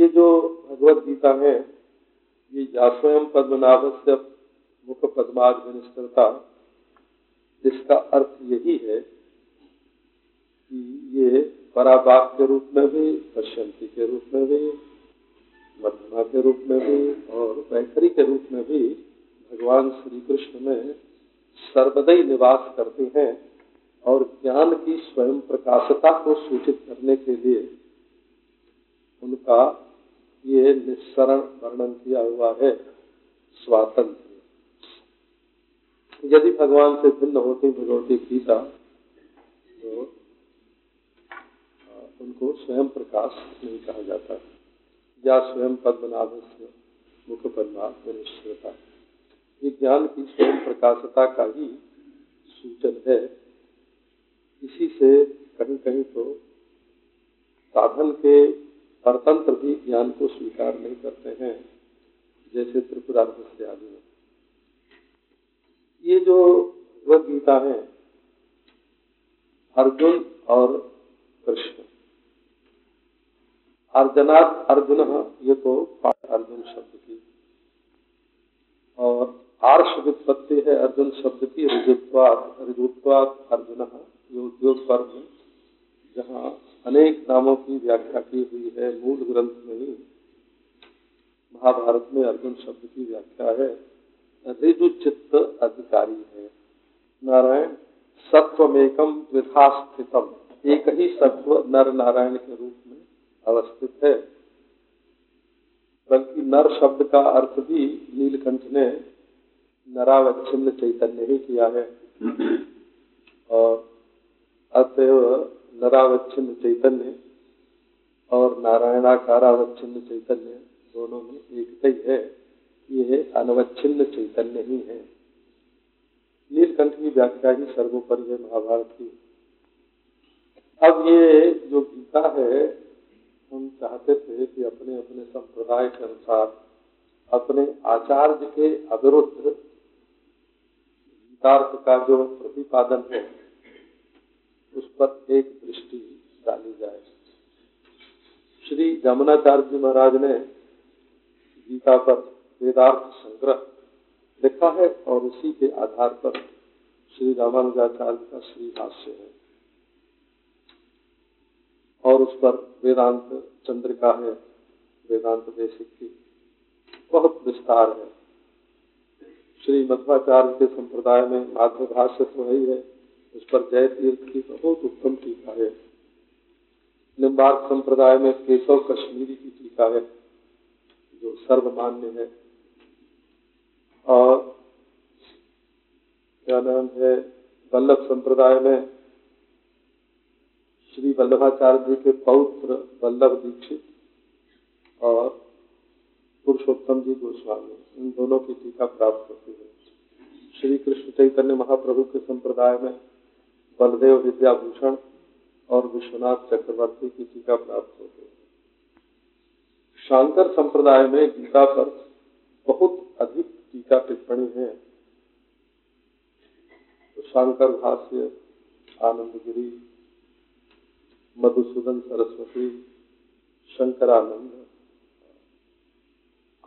ये जो भगवत गीता है, ये या स्वयं पद्मनाभ से मुख पद्माद विनिष्ठता जिसका अर्थ यही है कि ये पराबाग के रूप में भी, पश्यंती के रूप में भी, मध्यमा के रूप में भी और वैखरी के रूप में भी भगवान श्री कृष्ण में सर्वदय निवास करते हैं और ज्ञान की स्वयं प्रकाशता को सूचित करने के लिए उनका ये निस्सरण वर्णन किया हुआ है, स्वातंत्र। यदि भगवान से भिन्न होती भगवती गीता तो उनको स्वयं प्रकाश नहीं कहा जाता। या स्वयं पद्मनाभ से मुख निश्चयता। ये ज्ञान की स्वयं प्रकाशता का ही सूचन है। इसी से कहीं कहीं तो साधन के परतंत्र भी ज्ञान को स्वीकार नहीं करते हैं, जैसे त्रिपुरा से आदि में ये जो भगवद गीता है, अर्जुन और कृष्ण। अर्जनाथ अर्जुन, ये तो अर्जुन शब्द की। और आर्ष वित्पत्ति है अर्जुन शब्द की ऋजुत्वाद ऋजुत्वाद अर्जुन, ये उद्योग पर्व जहाँ अनेक नामों की व्याख्या की हुई है। मूल ग्रंथ में ही महाभारत में अर्जुन शब्द की व्याख्या है। ऋजु चित्त अधिकारी है। नारायण सत्वमेकम विधा स्थितम एक ही सत्व नर नारायण के रूप में अवस्थित है। बल्कि नर शब्द का अर्थ भी नीलकंठ ने नरावच्छिन्न चैतन्य ही किया है। और अतएव नरावच्छिन्न चैतन्य और नारायणाकारावच्छिन्न चैतन्य दोनों में एक ही है। ये अनवच्छिन्न चैतन्य ही है। नीलकंठ की व्याख्या ही सर्वोपरि है महाभारत की। अब ये जो गीता है, हम चाहते थे कि अपने अपने संप्रदाय के अनुसार, अपने आचार्य के अविरुद्ध गीतार्थ का जो प्रतिपादन है उस पर एक दृष्टि डाली जाए। श्री जमुनाचार्य जी महाराज ने गीता पर वेदार्थ संग्रह लिखा है और उसी के आधार पर श्री रामानुजाचार्य का श्री भाष्य है। और उस पर वेदांत चंद्रिका है, वेदांत देशिक की बहुत विस्तार है। श्री मध्वाचार्य के संप्रदाय में माध्य भाष्य तो है। उस पर जय तीर्थ की बहुत उत्तम टीका है। निम्बार्क संप्रदाय में केशव कश्मीरी की टीका है, जो सर्वमान्य है। और क्या नाम है, वल्लभ संप्रदाय में श्री वल्लभाचार्य जी के पौत्र वल्लभ दीक्षित और पुरुषोत्तम जी गोस्वामी, इन दोनों की टीका प्राप्त होती है। श्री कृष्ण चैतन्य महाप्रभु के संप्रदाय में बलदेव विद्याभूषण और विश्वनाथ चक्रवर्ती की टीका प्राप्त हो है शांकर संप्रदाय में गीता पर बहुत अधिक टीका टिप्पणी है। तो शांकर भाष्य, आनंदगिरी, मधुसूदन सरस्वती, शंकरानंद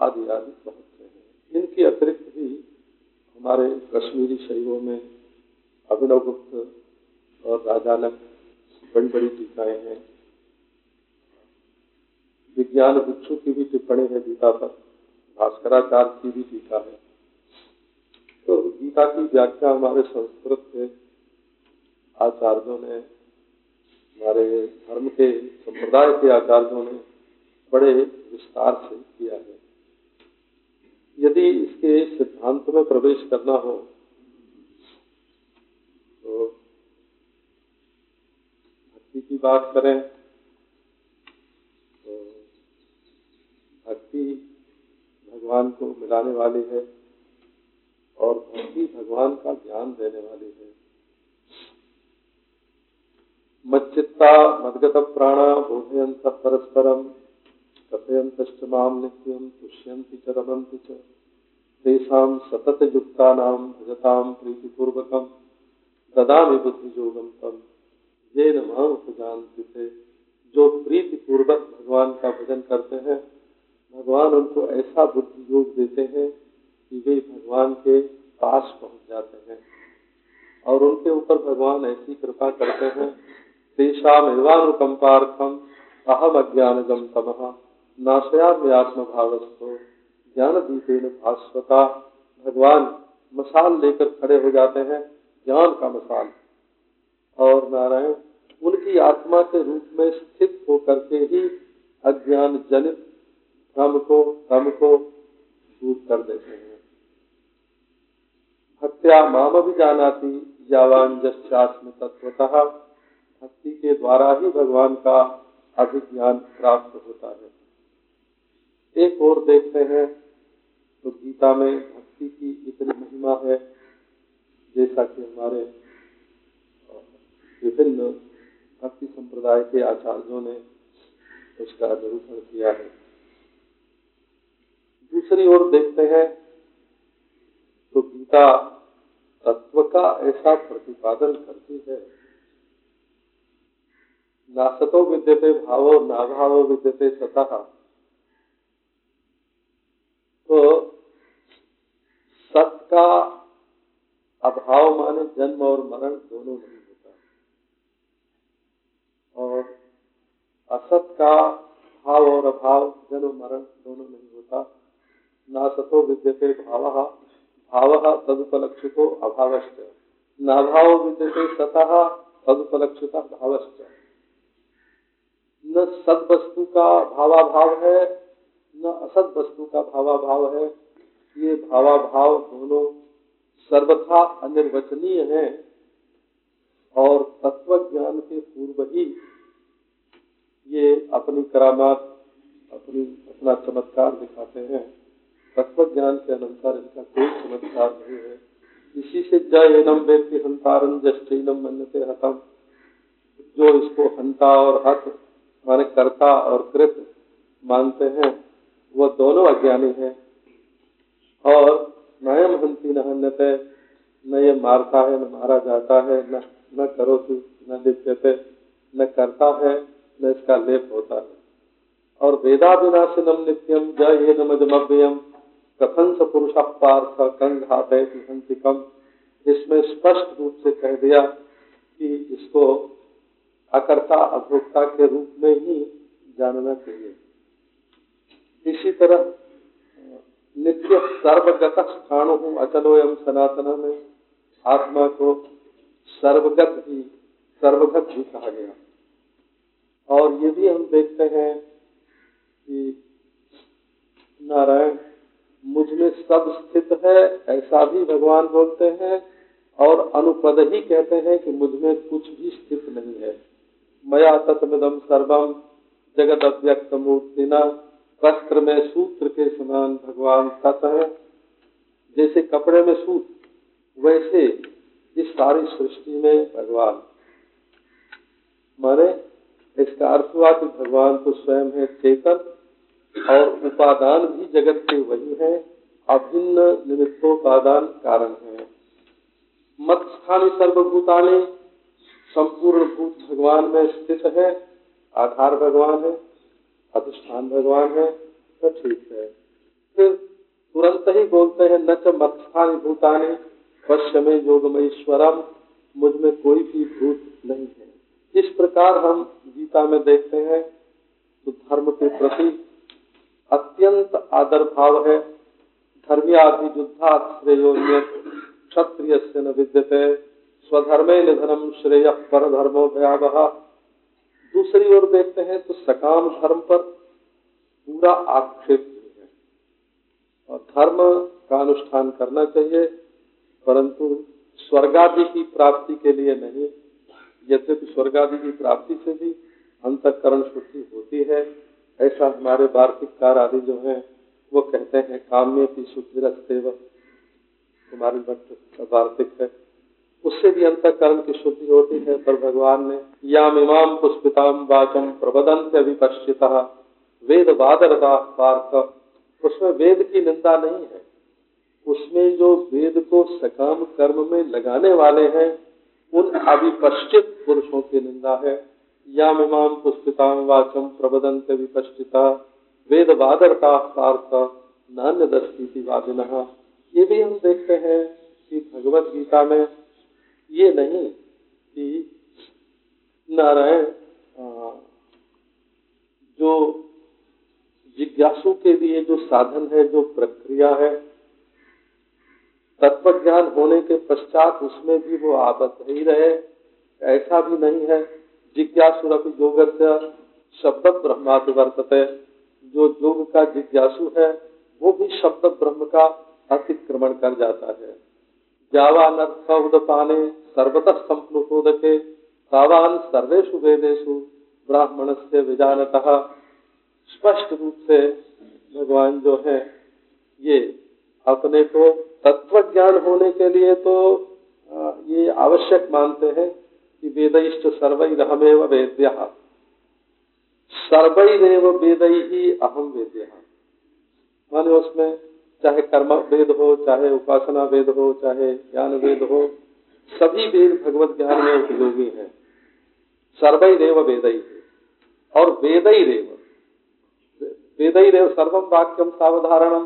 आदि आदि बहुत हैं। इनके अतिरिक्त भी हमारे कश्मीरी शैवों में अभिनव गुप्त और राजा राजानक बड़ी बड़ी टीकाएँ हैं। विज्ञान भिक्षु की भी टिप्पणी है, गीता पर। भास्कराचार्य की भी टीका है। तो गीता की व्याख्या हमारे संस्कृत के आचार्यों ने, हमारे धर्म के संप्रदाय के आचार्यों ने बड़े विस्तार से किया है। यदि इसके सिद्धांत में प्रवेश करना हो तो भक्ति की बात करें तो भक्ति भगवान को मिलाने वाली है और भक्ति भगवान का ज्ञान देने वाली है। मच्चित्ता मदगत प्राण बोधयंत परस्परम कथयंत माम नित्यम तुष्यंति च रमंति च। तेषाम सतत युक्ता भजताम प्रीतिपूर्वकम ददामि बुद्धियोगम तम। ये नमाम जानते जो प्रीति पूर्वक भगवान का भजन करते हैं, भगवान उनको ऐसा बुद्धि योग देते हैं कि वे भगवान के पास पहुँच जाते हैं। और उनके ऊपर भगवान ऐसी कृपा करते हैं, तेषा एवानुकंपार्थम अहम अज्ञान गम तम नाशयाम्य आत्म भावस्तो ज्ञान दीपेन भास्वता। भगवान मसाल लेकर खड़े हो जाते हैं, ज्ञान का मसाल। और नारायण, उनकी आत्मा के रूप में स्थित होकर के ही अज्ञान जनित भ्रम को भ्रम को दूर कर देते हैं। हत्या माम भी जानाती यावान जस्यास्म तत्वतः भक्ति के द्वारा ही भगवान का अभिज्ञान प्राप्त होता है। एक और देखते हैं तो गीता में भक्ति की इतनी महिमा है, जैसा कि हमारे विभिन्न भक्ति संप्रदाय के आचार्यों ने उसका निरूपण किया है। दूसरी ओर देखते हैं तो गीता तत्व का ऐसा प्रतिपादन करती है। नासतो विद्यते भावो, नाभावो विद्यते सतह तो सत का अभाव माने जन्म और मरण दोनों नहीं का भाव और अभाव, जन्म, मरण दोनों नहीं होता। ना सतो विद्यते भाव भाव तदुपलक्षितो अभावश्च। नाभाव विद्यते सतः, तदुपलक्षिता भावश्च। न सद वस्तु का भावाभाव है, न असद वस्तु का भावाभाव है। ये भावाभाव दोनों सर्वथा अनिर्वचनीय है और तत्व ज्ञान के पूर्व ही ये अपनी करामात, अपनी, अपना चमत्कार दिखाते हैं। तत्व ज्ञान के अनुसार इनका कोई चमत्कार नहीं है। इसी से जय एनम व्यक्ति हंतारन जस्टनम मनते हतम। जो इसको हंता और हत, माने कर्ता और कृत मानते हैं, वो दोनों अज्ञानी हैं। और नयम हँसी न हन्यते, न ये मारता है, न मारा जाता है, न न करो तू न लिप्यते, न करता है। न इसका लेप होता है। और वेदा विनाशिनम नित्यम जय ये नमजमव्ययम। कथन स पुरुष पार्थ कंघात हंसिकम इसमें स्पष्ट रूप से कह दिया कि इसको अकर्ता, अभोक्ता के रूप में ही जानना चाहिए। इसी तरह, नित्य सर्वगत स्थान हूँ अचलो एवं सनातन में। आत्मा को सर्वगत ही सर्वगत ही कहा गया। और ये भी हम देखते हैं कि नारायण, मुझमें सब स्थित है, ऐसा भी भगवान बोलते हैं, और अनुपद ही कहते हैं कि मुझमें कुछ भी स्थित नहीं है। मया तत्मिदम सर्वम जगत अव्यक्त मूर्तिना वस्त्र में सूत्र के समान भगवान तत् है। जैसे कपड़े में सूत्र वैसे इस सारी सृष्टि में भगवान। माने इसका अर्थ हुआ कि भगवान तो स्वयं है चेतन और उपादान भी जगत के वही है, अभिन्न निमित्तोपादान कारण है। मत स्थानी सर्वभूतानी, संपूर्ण भूत भगवान में स्थित है, आधार भगवान है, अधिष्ठान भगवान है तो ठीक है। फिर तुरंत ही बोलते हैं, न च मत्स्थानी भूतानी, पश्य में योगमेश्वरम मुझमें कोई भी भूत नहीं है। इस प्रकार हम गीता में देखते हैं तो धर्म के प्रति अत्यंत आदर भाव है। धर्मियाधियुद्धा श्रेयोन्य क्षत्रिय से न विद्यते। स्वधर्मे निधनम श्रेय पर धर्मो भयावह। दूसरी ओर देखते हैं तो सकाम धर्म पर पूरा आक्षेप है। और धर्म का अनुष्ठान करना चाहिए, परंतु स्वर्गादि की प्राप्ति के लिए नहीं। यद्यपि स्वर्गादि की प्राप्ति से भी अंतकरण शुद्धि होती है, ऐसा हमारे वार्षिककार आदि जो हैं, वो कहते हैं, काम्य की शुद्धि रखते हमारे भक्त वार्षिक है। उससे भी अंतकरण की शुद्धि होती है, पर भगवान ने याम इमाम पुष्पिताम वाचम प्रबदंत अभिपश्चिता वेद वादर पार्थ। उसमें वेद की निंदा नहीं है। उसमें जो वेद को सकाम कर्म में लगाने वाले हैं, उन अविपश्चित पुरुषों की निंदा है यामिमाम पुष्पिता वाचम प्रबदंत विपश्चिता। वेद वादरता नान्य दस्ती वादिन। ये भी हम देखते हैं कि भगवत गीता में ये नहीं कि नारायण जो जिज्ञासु के लिए जो साधन है, जो प्रक्रिया है तत्व ज्ञान होने के पश्चात उसमें भी वो आबद्ध ही रहे। ऐसा भी नहीं है। जिज्ञासुरपि योग शब्द ब्रह्मादिवर्तते जो योग का जिज्ञासु है, वो भी शब्द ब्रह्म का अतिक्रमण कर जाता है। जावानर्थ पाने सर्वतः संप्लुतोदके, तावान सर्वेशु वेदेशु ब्राह्मण से विजानत। स्पष्ट रूप से भगवान जो है, ये अपने को तत्व ज्ञान होने के लिए तो ये आवश्यक मानते हैं। कि वेदिष्ट सर्वैरहमेव वेद्य। सर्वैरव वेद ही अहम वेद्य। माने उसमें चाहे कर्म वेद हो, चाहे उपासना वेद हो, चाहे ज्ञान वेद हो, सभी वेद भगवत ज्ञान में उपयोगी हैं। सर्वैरव वेद। और वेद रेव वेद रेव सर्वम वाक्यम सावधारणम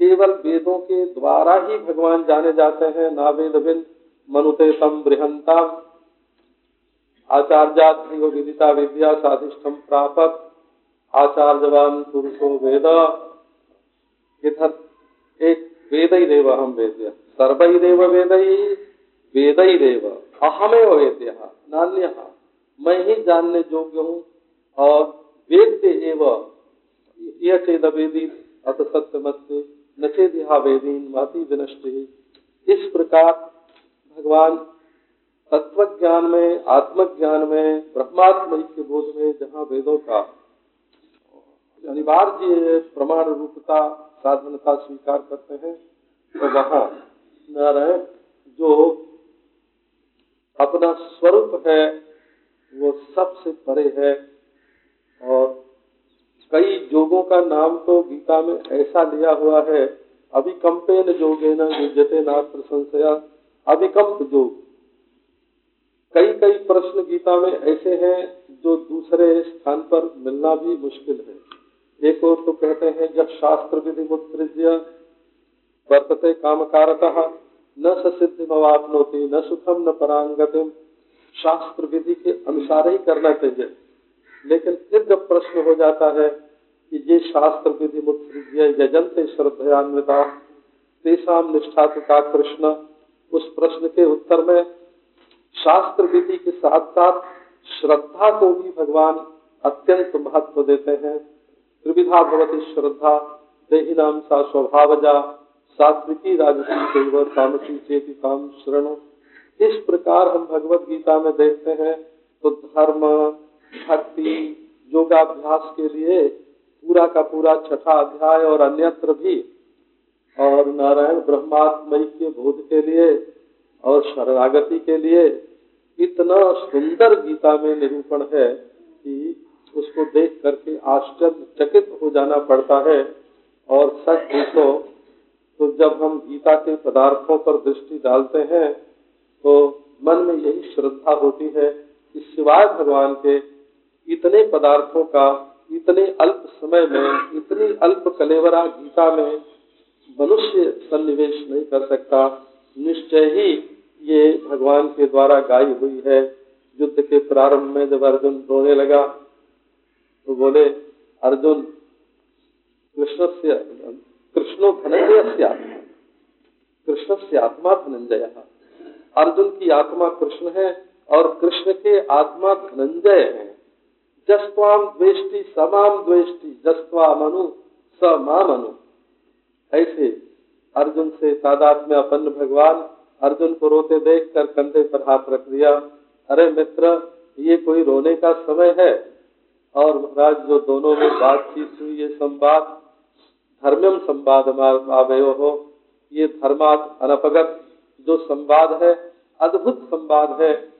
केवल वेदों के द्वारा ही भगवान जाने जाते हैं ना वेद बिन मनुते तम बृहंता आचार्य विदिता विद्या साधिष्ठम प्राप्त। आचार्यवान पुरुषो वेद। एक वेद ही देव हम वेद्य। सर्वैरेव वेद ही वेद ही देव अहमेव वेद्य, नान्य। मैं ही जानने योग्य हूँ, और वेद एवं। यह चेद वेदी अत सत्य मत न चेद वेदीन माती विनष्ट। इस प्रकार भगवान तत्व ज्ञान में, आत्मज्ञान में ब्रह्मात्म के बोध में जहाँ वेदों का अनिवार्य प्रमाण रूपता साधनता स्वीकार करते हैं तो वहाँ नारायण जो अपना स्वरूप है, वो सबसे परे है। और कई जोगों का नाम तो गीता में ऐसा लिया हुआ है अभिकम्पेन जोगे न युजते नात्र संशया अभिकम्प जोग। कई प्रश्न गीता में ऐसे हैं जो दूसरे स्थान पर मिलना भी मुश्किल है। एक और तो कहते हैं जब शास्त्र विधि मुत्सृज्य वर्तते काम कारतः न सिद्धि मवापनोती न सुखम न परांगतिम शास्त्र विधि के अनुसार ही करना चाहिए। लेकिन फिर जब प्रश्न हो जाता है कि ये शास्त्र विधि मुत्सृज्य यजंत श्रद्धयान्विता तेषाम निष्ठा का कृष्ण, उस प्रश्न के उत्तर में शास्त्र विधि के साथ साथ श्रद्धा को भी भगवान अत्यंत महत्व देते हैं। त्रिविधा भवती श्रद्धा देही नाम सा स्वभावजा, सात्विकी राजसी चेती काम शरण इस प्रकार हम भगवत गीता में देखते हैं तो धर्म, भक्ति, योगाभ्यास के लिए पूरा का पूरा छठा अध्याय और अन्यत्र भी, और नारायण ब्रह्मात्मय के बोध के लिए और शरणागति के लिए इतना सुंदर गीता में निरूपण है कि उसको देख करके आश्चर्यचकित हो जाना पड़ता है। और सच पूछो तो जब हम गीता के पदार्थों पर दृष्टि डालते हैं तो मन में यही श्रद्धा होती है कि सिवाय भगवान के इतने पदार्थों का, इतने अल्प समय में, इतनी अल्प कलेवरा गीता में मनुष्य सन्निवेश नहीं कर सकता। निश्चय ही ये भगवान के द्वारा गाई हुई है। युद्ध के प्रारंभ में जब अर्जुन रोने लगा तो बोले, अर्जुन कृष्ण से कृष्णो धनंजय कृष्ण से आत्मा धनंजय। अर्जुन की आत्मा कृष्ण है और कृष्ण के आत्मा धनंजय है। जस्वाम द्वेष्टि समाम द्वेष्टि जस्वा मनु, स मनु। ऐसे अर्जुन से, तादाद में अपन भगवान, अर्जुन को रोते देख कर कंधे पर हाथ रख दिया। अरे मित्र, ये कोई रोने का समय है? और महाराज, जो दोनों में बातचीत हुई, ये संवाद धर्मम संवाद आवयो हो। ये धर्मात अनपगत, जो संवाद है, अद्भुत संवाद है।